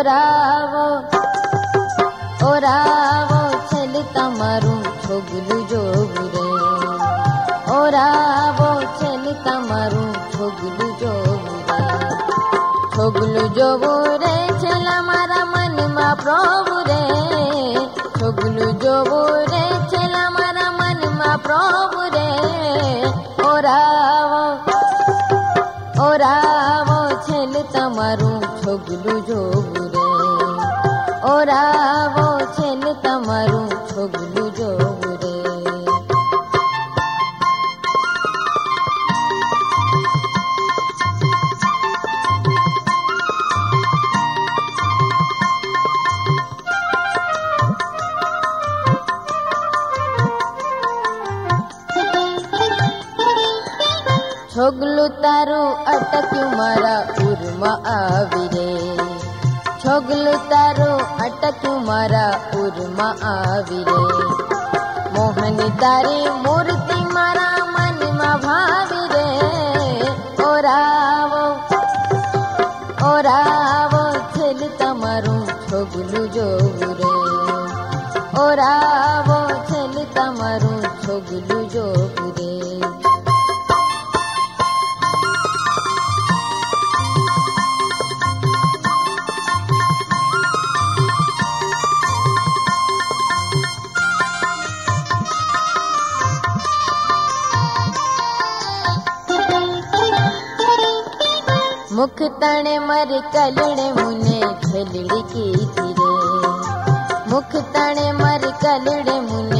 જોરાવો ઓરાવો છેલ તમારું છોગલું જોગું રે ઓરાવો છેલ તમારું છોગલું જોગું રે છોગલું જોવો રે છેલા મારા મનમાં પ્રભુ રે છોગલું જોવો રે છેલા મારા મનમાં પ્રભુ રે ઓરાવો ઓરાવો છેલ તમારું છોગલું જોવું રે છે ને તમારું છોગલું જોવું રે. છોગલું તારું અટક્યું મારા ઉરમાં આવી રે. છોગલું તારું અટક્યું મારા ઉરમાં આવી રે મોહની તારી મૂર્તિ મારા મનમાં ભાવી રે ઓરાવો ઓરાવો છેલ તમારું છોગલું જોવું રે ઓરાવો છેલ તમારું છોગલું જોવું રે मुख तण मर कलड़े मुने खेलड़ी की रे मुख तण मर कलड़े मुने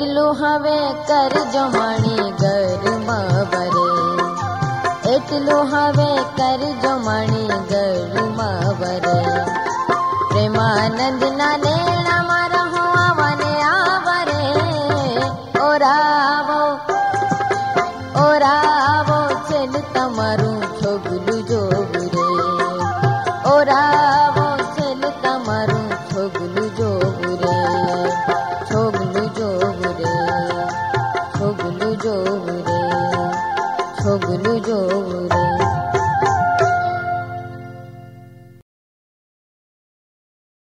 એટલું હવે કરજો માણી ઘરમાં વરે એટલું હવે કરજો માણી ઘરમાં વરે પ્રેમાનંદ ના લેણામાં રહો આવને આવરે ઓરાવો ಹೋಗಲು ಜೋರೆ